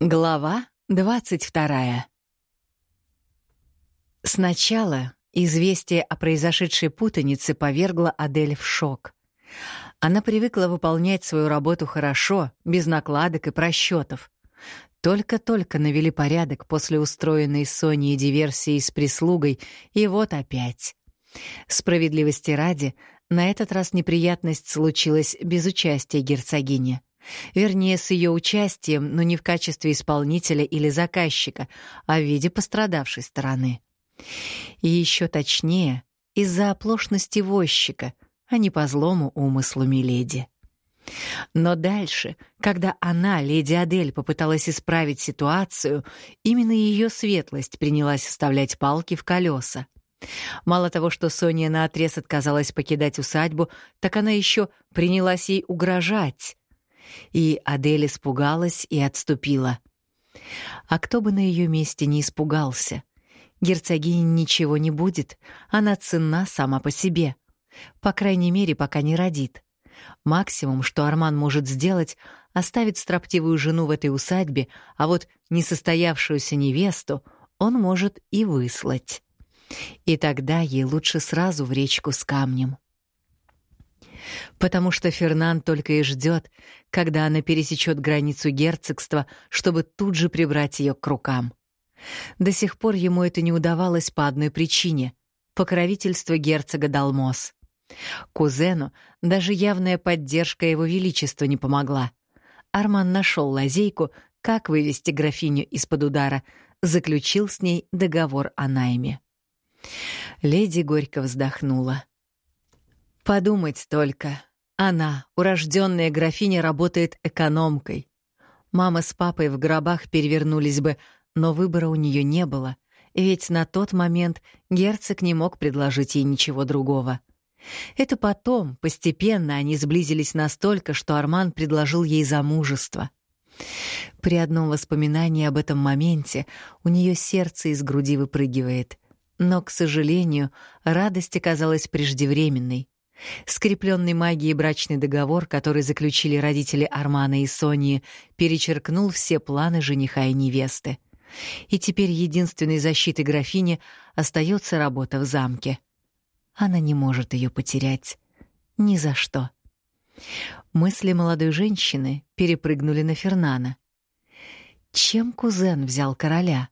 Глава двадцать вторая. Сначала известие о произошедшей путанице повергло Адель в шок. Она привыкла выполнять свою работу хорошо, без накладок и просчетов. Только-только навели порядок после устроенной Соней диверсии с прислугой, и вот опять. Справедливости ради, на этот раз неприятность случилась без участия герцогини. Вернее, с ее участием, но не в качестве исполнителя или заказчика, а в виде пострадавшей стороны. И еще точнее, из-за оплошности возчика, а не по злому умыслу Миледи. Но дальше, когда она, леди Адель, попыталась исправить ситуацию, именно ее светлость принялась вставлять палки в колеса. Мало того, что Соня наотрез отказалась покидать усадьбу, так она еще принялась ей угрожать, и Адель испугалась и отступила. А кто бы на ее месте не испугался? Герцогине ничего не будет, она ценна сама по себе. По крайней мере, пока не родит. Максимум, что Арман может сделать, оставить строптивую жену в этой усадьбе, а вот несостоявшуюся невесту он может и выслать. И тогда ей лучше сразу в речку с камнем потому что Фернан только и ждет, когда она пересечет границу герцогства, чтобы тут же прибрать ее к рукам. До сих пор ему это не удавалось по одной причине — покровительство герцога Далмос. Кузену даже явная поддержка его величества не помогла. Арман нашел лазейку, как вывести графиню из-под удара, заключил с ней договор о найме. Леди горько вздохнула. Подумать только. Она, урожденная графиня, работает экономкой. Мама с папой в гробах перевернулись бы, но выбора у нее не было, ведь на тот момент герцог не мог предложить ей ничего другого. Это потом, постепенно, они сблизились настолько, что Арман предложил ей замужество. При одном воспоминании об этом моменте у нее сердце из груди выпрыгивает. Но, к сожалению, радость оказалась преждевременной. Скрепленный магией брачный договор, который заключили родители Армана и Сонии, перечеркнул все планы жениха и невесты. И теперь единственной защитой графини остается работа в замке. Она не может ее потерять. Ни за что. Мысли молодой женщины перепрыгнули на Фернана. Чем кузен взял короля?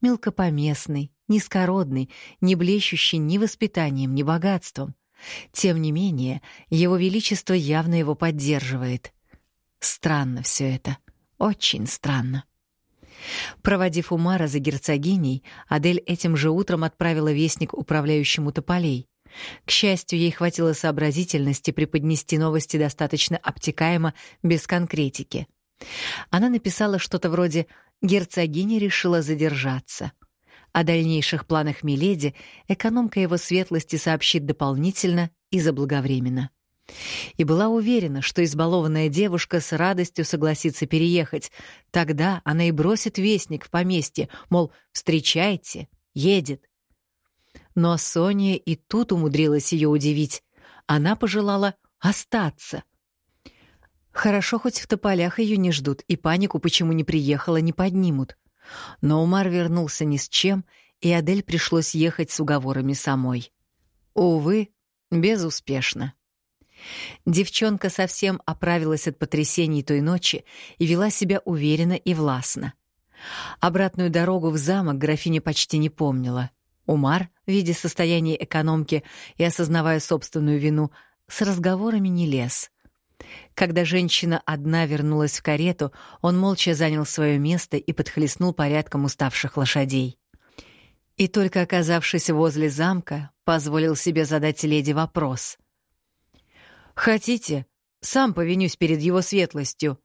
Мелкопоместный, низкородный, не блещущий ни воспитанием, ни богатством — тем не менее, его величество явно его поддерживает. Странно все это, очень странно. Проводив Умара за герцогиней, Адель этим же утром отправила вестник управляющему тополей. К счастью, ей хватило сообразительности преподнести новости достаточно обтекаемо, без конкретики. Она написала что-то вроде «Герцогиня решила задержаться». О дальнейших планах Миледи экономка его светлости сообщит дополнительно и заблаговременно. И была уверена, что избалованная девушка с радостью согласится переехать. Тогда она и бросит вестник в поместье, мол, встречайте, едет. Но Соня и тут умудрилась ее удивить. Она пожелала остаться. Хорошо, хоть в тополях ее не ждут, и панику, почему не приехала, не поднимут. Но Умар вернулся ни с чем, и Адель пришлось ехать с уговорами самой. Увы, безуспешно. Девчонка совсем оправилась от потрясений той ночи и вела себя уверенно и властно. Обратную дорогу в замок графиня почти не помнила. Умар, видя состояние экономки и осознавая собственную вину, с разговорами не лез. Когда женщина одна вернулась в карету, он молча занял свое место и подхлестнул порядком уставших лошадей. И только оказавшись возле замка, позволил себе задать леди вопрос. «Хотите, сам повинюсь перед его светлостью.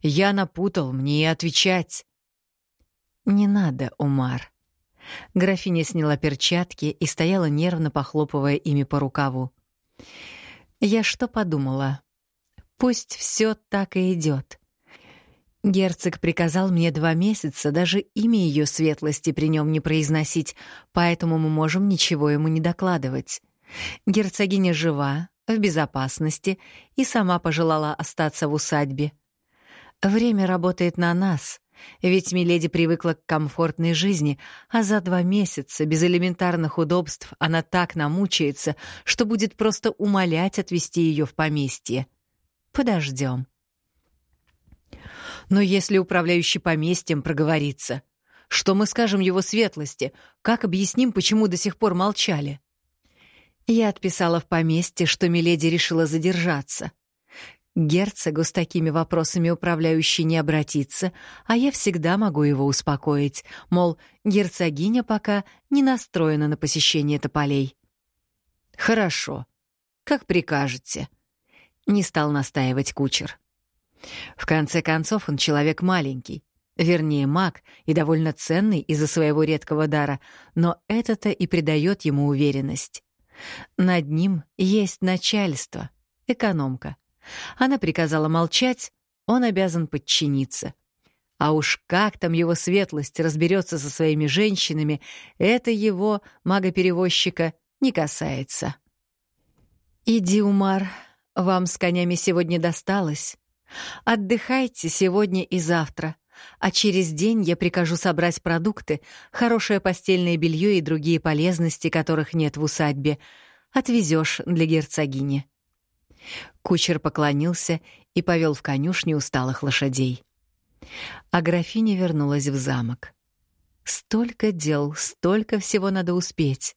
Я напутал, мне и отвечать». «Не надо, Умар». Графиня сняла перчатки и стояла нервно похлопывая ими по рукаву. «Я что подумала? Пусть все так и идет. Герцог приказал мне два месяца даже имя ее светлости при нем не произносить, поэтому мы можем ничего ему не докладывать. Герцогиня жива, в безопасности и сама пожелала остаться в усадьбе. Время работает на нас, Ведь Миледи привыкла к комфортной жизни, а за два месяца без элементарных удобств она так намучается, что будет просто умолять отвезти ее в поместье. Подождем. Но если управляющий поместьем проговорится, что мы скажем его светлости? Как объясним, почему до сих пор молчали? Я отписала в поместье, что Миледи решила задержаться — герцогу с такими вопросами управляющий не обратится, а я всегда могу его успокоить, мол, герцогиня пока не настроена на посещение тополей. «Хорошо. Как прикажете», — не стал настаивать кучер. В конце концов, он человек маленький, вернее, маг и довольно ценный из-за своего редкого дара, но это-то и придает ему уверенность. Над ним есть начальство, экономка — она приказала молчать, он обязан подчиниться. А уж как там его светлость разберется со своими женщинами, это его, мага-перевозчика, не касается. «Иди, Умар, вам с конями сегодня досталось. Отдыхайте сегодня и завтра, а через день я прикажу собрать продукты, хорошее постельное белье и другие полезности, которых нет в усадьбе. Отвезешь для герцогини». Кучер поклонился и повел в конюшню усталых лошадей. А графиня вернулась в замок. Столько дел, столько всего надо успеть.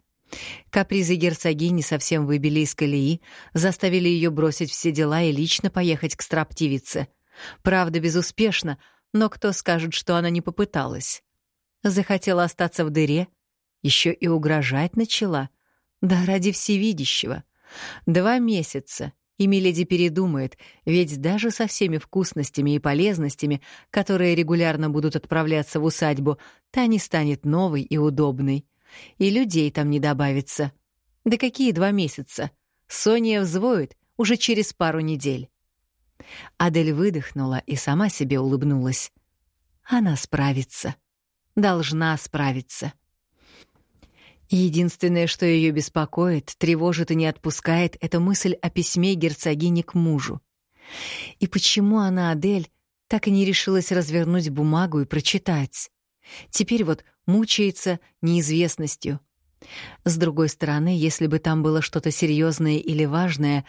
Капризы герцогини совсем выбили из колеи, заставили ее бросить все дела и лично поехать к строптивице. Правда, безуспешно, но кто скажет, что она не попыталась? Захотела остаться в дыре, еще и угрожать начала. Да ради всевидящего. Два месяца, и Миледи передумает, ведь даже со всеми вкусностями и полезностями, которые регулярно будут отправляться в усадьбу, та не станет новой и удобной. И людей там не добавится. Да какие два месяца? Соня взвоет уже через пару недель. Адель выдохнула и сама себе улыбнулась. Она справится. Должна справиться. Единственное, что ее беспокоит, тревожит и не отпускает, это мысль о письме герцогини к мужу. И почему она, Адель, так и не решилась развернуть бумагу и прочитать? Теперь вот мучается неизвестностью. С другой стороны, если бы там было что-то серьезное или важное,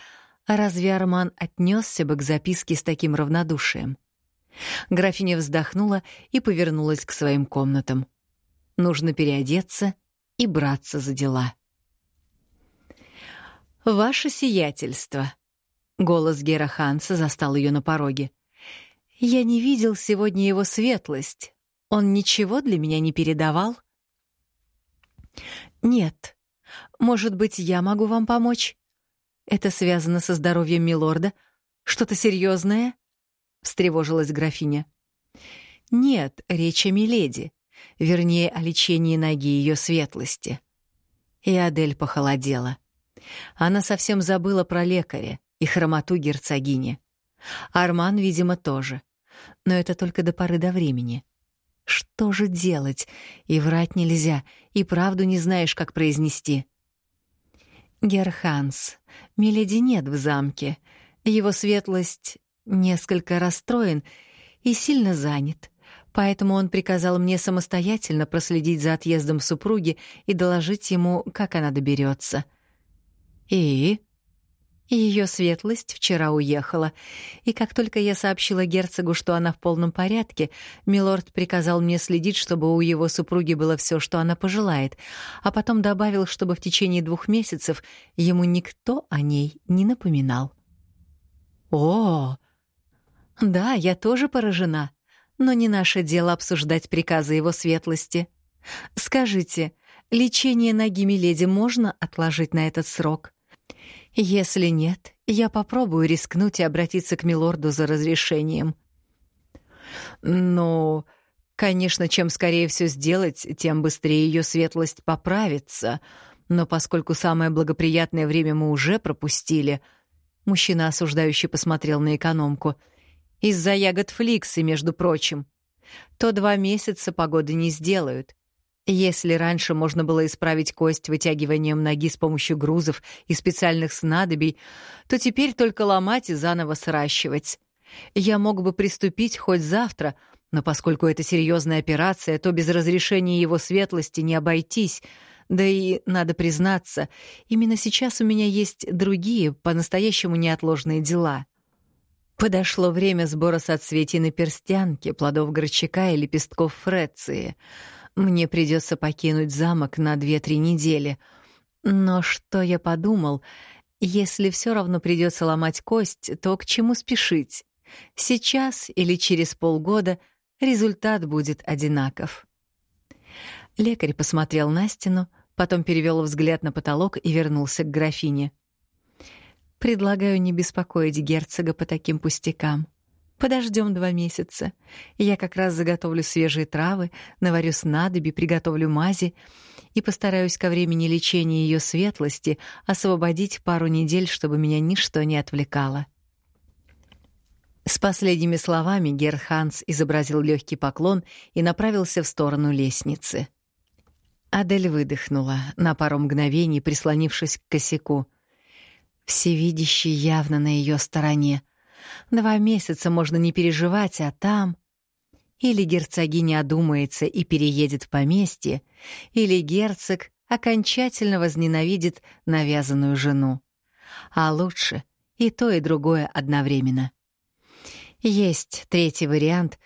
разве Арман отнесся бы к записке с таким равнодушием? Графиня вздохнула и повернулась к своим комнатам. Нужно переодеться — и браться за дела. «Ваше сиятельство!» — голос Гера застал ее на пороге. «Я не видел сегодня его светлость. Он ничего для меня не передавал?» «Нет. Может быть, я могу вам помочь? Это связано со здоровьем милорда? Что-то серьезное?» — встревожилась графиня. «Нет, речь о миледи вернее, о лечении ноги ее светлости. И Адель похолодела. Она совсем забыла про лекаря и хромоту герцогини. Арман, видимо, тоже. Но это только до поры до времени. Что же делать? И врать нельзя, и правду не знаешь, как произнести. Герханс, Миледи нет в замке. Его светлость несколько расстроен и сильно занят поэтому он приказал мне самостоятельно проследить за отъездом супруги и доложить ему, как она доберется. И ее светлость вчера уехала, и как только я сообщила герцогу, что она в полном порядке, милорд приказал мне следить, чтобы у его супруги было все, что она пожелает, а потом добавил, чтобы в течение двух месяцев ему никто о ней не напоминал. О, да, я тоже поражена но не наше дело обсуждать приказы его светлости. Скажите, лечение ноги Миледи можно отложить на этот срок? Если нет, я попробую рискнуть и обратиться к милорду за разрешением. Но, конечно, чем скорее все сделать, тем быстрее ее светлость поправится. Но поскольку самое благоприятное время мы уже пропустили, мужчина осуждающий посмотрел на экономку — из-за ягод фликсы, между прочим. То два месяца погоды не сделают. Если раньше можно было исправить кость вытягиванием ноги с помощью грузов и специальных снадобий, то теперь только ломать и заново сращивать. Я мог бы приступить хоть завтра, Но поскольку это серьезная операция, то без разрешения его светлости не обойтись. Да и, надо признаться, именно сейчас у меня есть другие, по-настоящему неотложные дела. Подошло время сбора соцветий на перстянке, плодов горчака и лепестков фреции. Мне придется покинуть замок на две-три недели. Но что я подумал, если все равно придется ломать кость, то к чему спешить? Сейчас или через полгода результат будет одинаков. Лекарь посмотрел на стену, потом перевел взгляд на потолок и вернулся к графине. «Предлагаю не беспокоить герцога по таким пустякам. Подождем два месяца. Я как раз заготовлю свежие травы, наварю снадоби, приготовлю мази и постараюсь ко времени лечения ее светлости освободить пару недель, чтобы меня ничто не отвлекало». С последними словами Герханс изобразил легкий поклон и направился в сторону лестницы. Адель выдохнула, на пару мгновений прислонившись к косяку. Всевидящий явно на ее стороне. Два месяца можно не переживать, а там... Или герцогиня одумается и переедет в поместье, или герцог окончательно возненавидит навязанную жену. А лучше и то, и другое одновременно. Есть третий вариант,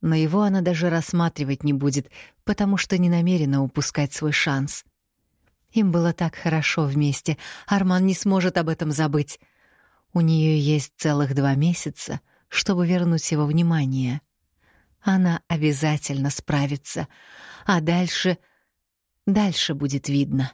но его она даже рассматривать не будет, потому что не намерена упускать свой шанс. Им было так хорошо вместе, Арман не сможет об этом забыть. У нее есть целых два месяца, чтобы вернуть его внимание. Она обязательно справится, а дальше... Дальше будет видно.